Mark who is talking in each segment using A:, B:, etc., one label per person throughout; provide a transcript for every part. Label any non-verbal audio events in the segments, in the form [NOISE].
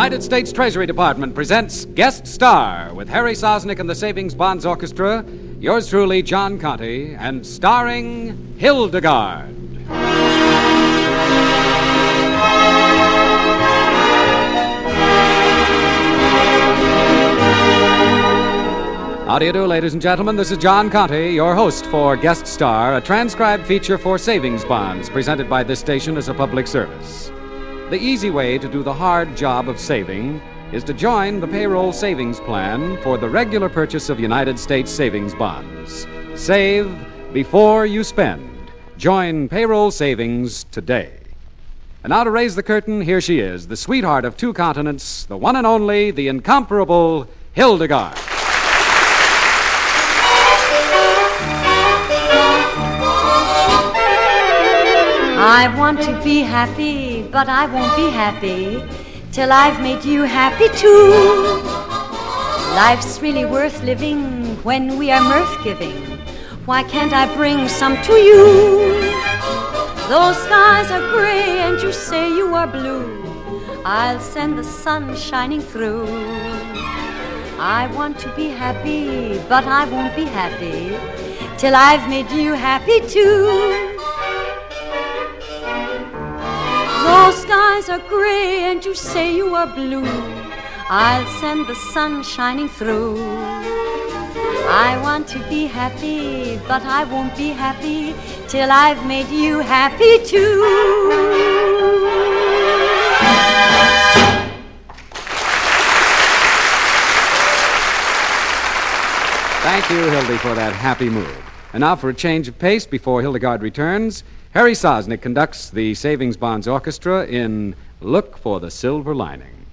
A: United States Treasury Department presents Guest Star with Harry Sosnick and the Savings Bonds Orchestra, yours truly, John Conte, and starring Hildegarde. How do you do, ladies and gentlemen? This is John Conte, your host for Guest Star, a transcribed feature for savings bonds presented by this station as a public service. The easy way to do the hard job of saving is to join the payroll savings plan for the regular purchase of United States savings bonds. Save before you spend. Join payroll savings today. And now to raise the curtain, here she is, the sweetheart of two continents, the one and only, the incomparable Hildegarde.
B: I want to be happy, but I won't be happy till I've made you happy too. Life's really worth living when we are mirth giving. Why can't I bring some to you? Those skies are gray and you say you are blue. I'll send the sun shining through. I want to be happy, but I won't be happy till I've made you happy too. Those skies are gray and you say you are blue. I'll send the sun shining through. I want to be happy, but I won't be happy till I've made you happy too.
A: Thank you, Hildy, for that happy mood. And now for a change of pace before Hildegarde returns. Harry Sosnick conducts the Savings Bonds Orchestra in Look for the Silver Lining.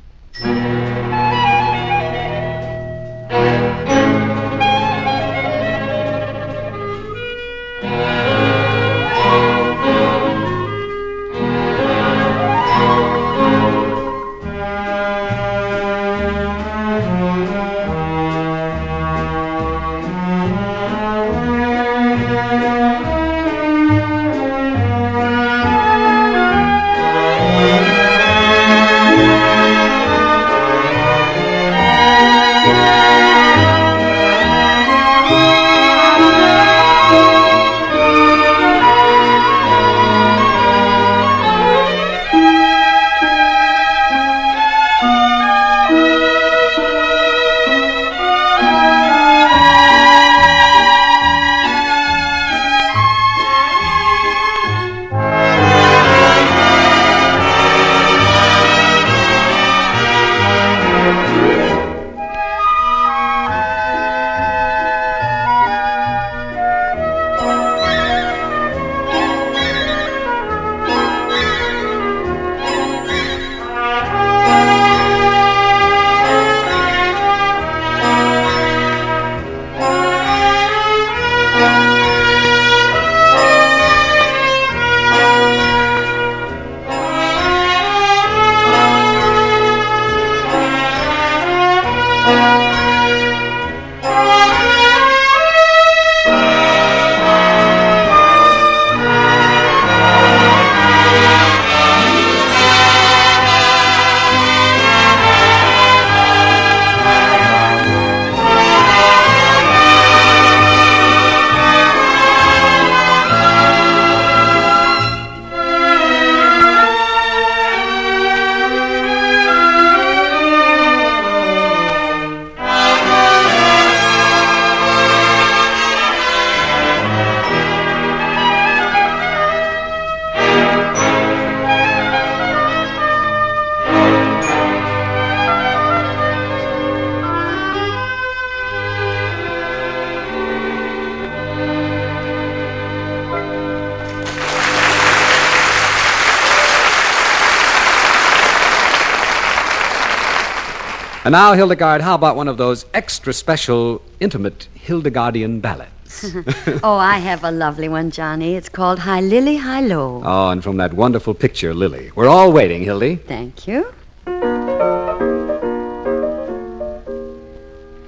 A: And now, Hildegarde, how about one of those extra special, intimate Hildegardian ballads? [LAUGHS] [LAUGHS]
B: oh, I have a lovely one, Johnny. It's called High Lily, High Low.
A: Oh, and from that wonderful picture, Lili. We're all waiting, Hildy.
B: Thank you.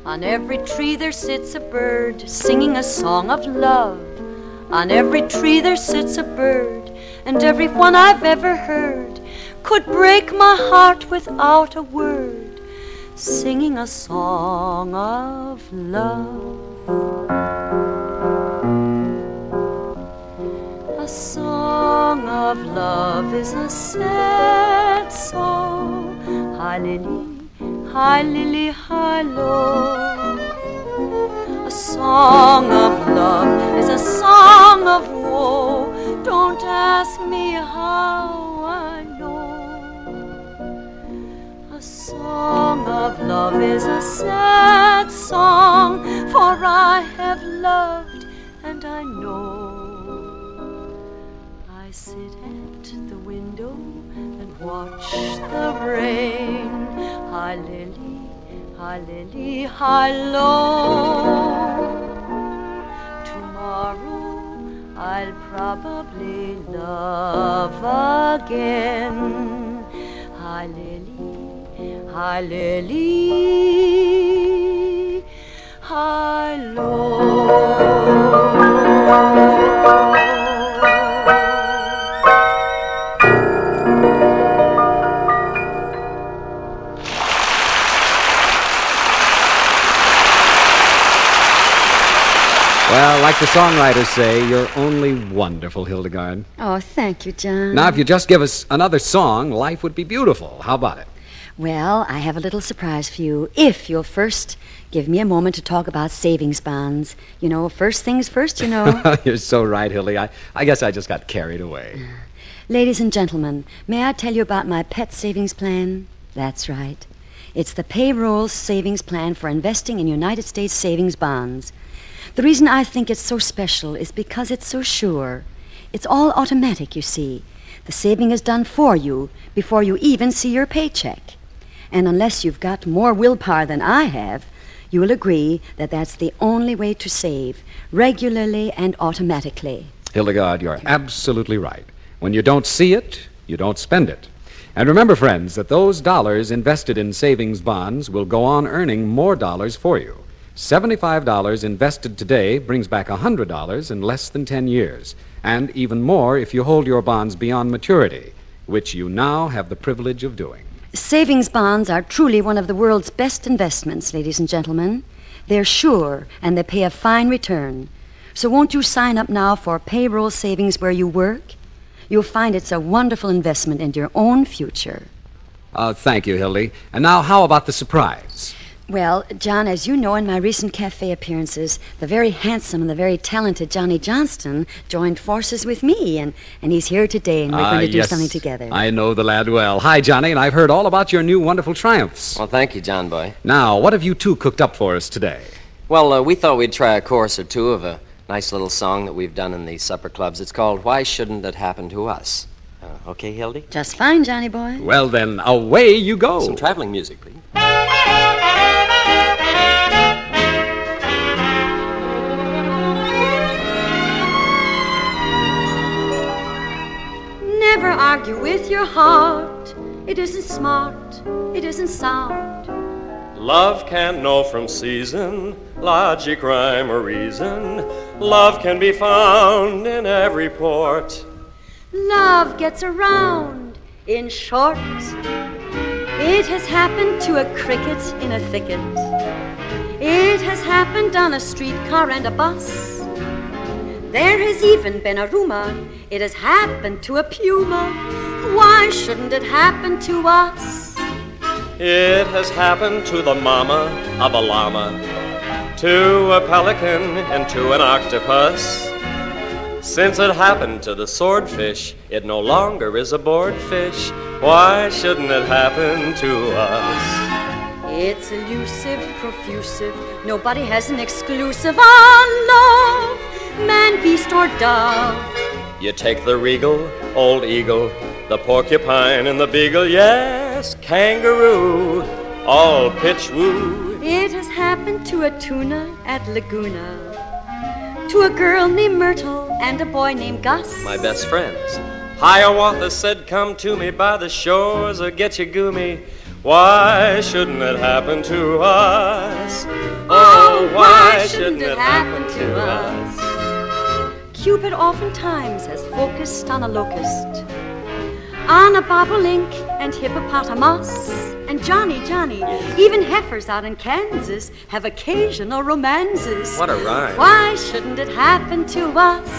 B: On every tree there sits a bird singing a song of love. On every tree there sits a bird, and every one I've ever heard could break my heart without a word, singing a song of love. A song of love is a sad song. Hi, Lily, hi, Lily, hi, low. A song of love is a song of woe. Don't ask me how song of love is a sad song, for I have loved and I know. I sit at the window and watch the rain. Hi, Lily, hi, Lily, hi, low. Tomorrow I'll probably love again. Hi, Lily, hi, Lily.
A: Well, like the songwriters say, you're only wonderful, Hildegarde.
B: Oh, thank you, John.
A: Now, if you just give us another song, life would be beautiful. How about it?
B: Well, I have a little surprise for you. If you'll first give me a moment to talk about savings bonds. You know, first things first, you know. [LAUGHS]
A: You're so right, Hildy. I, I guess I just got carried away.
B: Uh, ladies and gentlemen, may I tell you about my pet savings plan? That's right. It's the payroll savings plan for investing in United States savings bonds. The reason I think it's so special is because it's so sure. It's all automatic, you see. The saving is done for you before you even see your paycheck. And unless you've got more willpower than I have, you will agree that that's the only way to save, regularly and automatically.
A: Hildegarde, you're absolutely right. When you don't see it, you don't spend it. And remember, friends, that those dollars invested in savings bonds will go on earning more dollars for you. $75 invested today brings back $100 in less than 10 years, and even more if you hold your bonds beyond maturity, which you now have the privilege of doing.
B: Savings bonds are truly one of the world's best investments, ladies and gentlemen. They're sure and they pay a fine return. So won't you sign up now for payroll savings where you work? You'll find it's a wonderful investment in your own future.
A: Uh, thank you, Hildy. And now, how about the surprise?
B: Well, John, as you know, in my recent cafe appearances, the very handsome and the very talented Johnny Johnston joined forces with me, and, and he's here today, and we're
A: Ah,
B: going to do
A: yes.
B: something together.
A: I know the lad well. Hi, Johnny, and I've heard all about your new wonderful triumphs.
C: Well, thank you, John Boy.
A: Now, what have you two cooked up for us today?
C: Well, uh, we thought we'd try a chorus or two of a nice little song that we've done in the supper clubs. It's called Why Shouldn't It Happen to Us? Uh, okay, Hildy?
B: Just fine, Johnny boy.
A: Well, then, away you go.
C: Some traveling music, please.
B: Argue with your heart. It isn't smart. It isn't sound.
D: Love can't know from season, logic, rhyme, or reason. Love can be found in every port.
B: Love gets around. In short, it has happened to a cricket in a thicket. It has happened on a streetcar and a bus. There has even been a rumor it has happened to a puma. Why shouldn't it happen to us?
D: It has happened to the mama of a llama, to a pelican, and to an octopus. Since it happened to the swordfish, it no longer is a bored fish. Why shouldn't it happen to us?
B: It's elusive, profusive. Nobody has an exclusive on love, man, beast, or dove.
D: You take the regal, old eagle, the porcupine, and the beagle, yes, kangaroo, all pitch woo.
B: It has happened to a tuna at Laguna, to a girl named Myrtle and a boy named Gus.
D: my best friends. Hiawatha said, Come to me by the shores or Gitche Gumee. Why shouldn't it happen to us?
B: Oh, why shouldn't it happen to us? Cupid oftentimes has focused on a locust. on a bobolink and hippopotamus. And Johnny, Johnny, even heifers out in Kansas have occasional romances.
D: What a rhyme.
B: Why shouldn't it happen to us?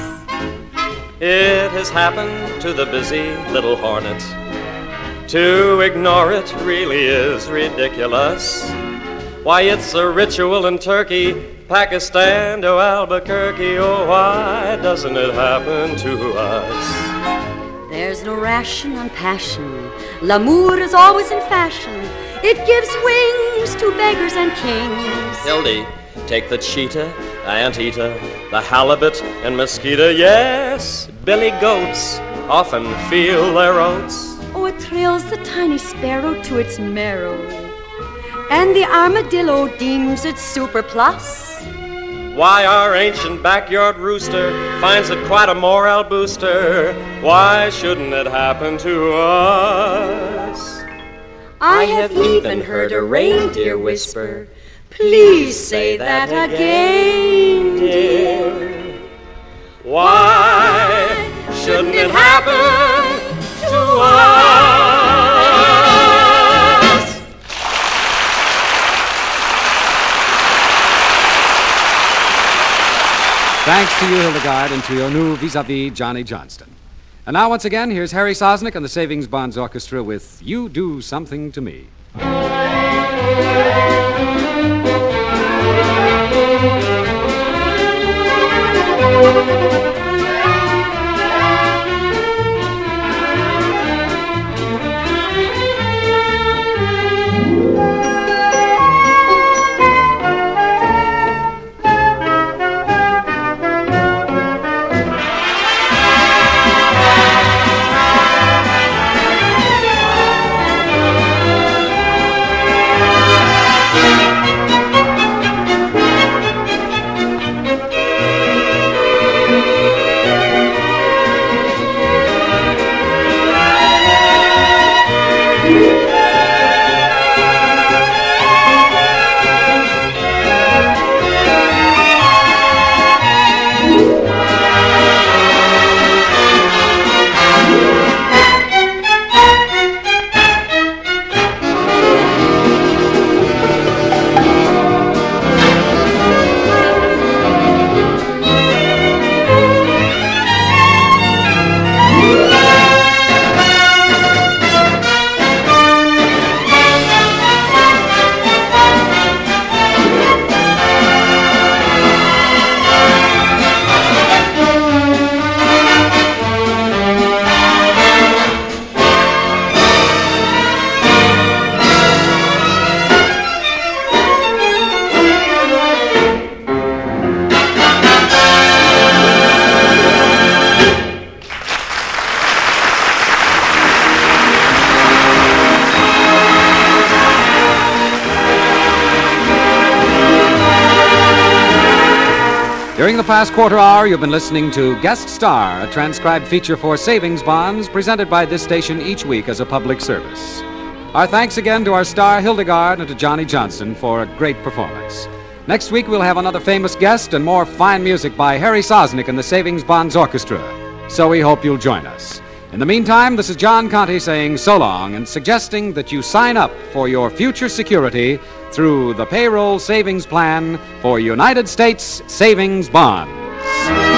D: It has happened to the busy little hornet. To ignore it really is ridiculous. Why, it's a ritual in Turkey, Pakistan to Albuquerque. Oh, why doesn't it happen to us?
B: There's no ration on passion. L'amour is always in fashion. It gives wings to beggars and kings.
D: Hildy, take the cheetah, anteater, the halibut, and mosquito. Yes, billy goats often feel their oats.
B: Oh, it thrills the tiny sparrow to its marrow. And the armadillo deems it super plus.
D: Why our ancient backyard rooster finds it quite a morale booster. Why shouldn't it happen to us?
B: I have even heard a reindeer whisper, Please say that again, dear.
D: Why shouldn't it happen to us?
A: Thanks to you, Hildegarde, and to your new vis-a-vis, Johnny Johnston. And now, once again, here's Harry Sosnick and the Savings Bonds Orchestra with You Do Something to Me. Past quarter hour, you've been listening to Guest Star, a transcribed feature for savings bonds presented by this station each week as a public service. Our thanks again to our star Hildegarde and to Johnny Johnston for a great performance. Next week, we'll have another famous guest and more fine music by Harry Sosnick and the Savings Bonds Orchestra. So we hope you'll join us. In the meantime, this is John Conte saying so long and suggesting that you sign up for your future security through the payroll savings plan for United States Savings Bonds.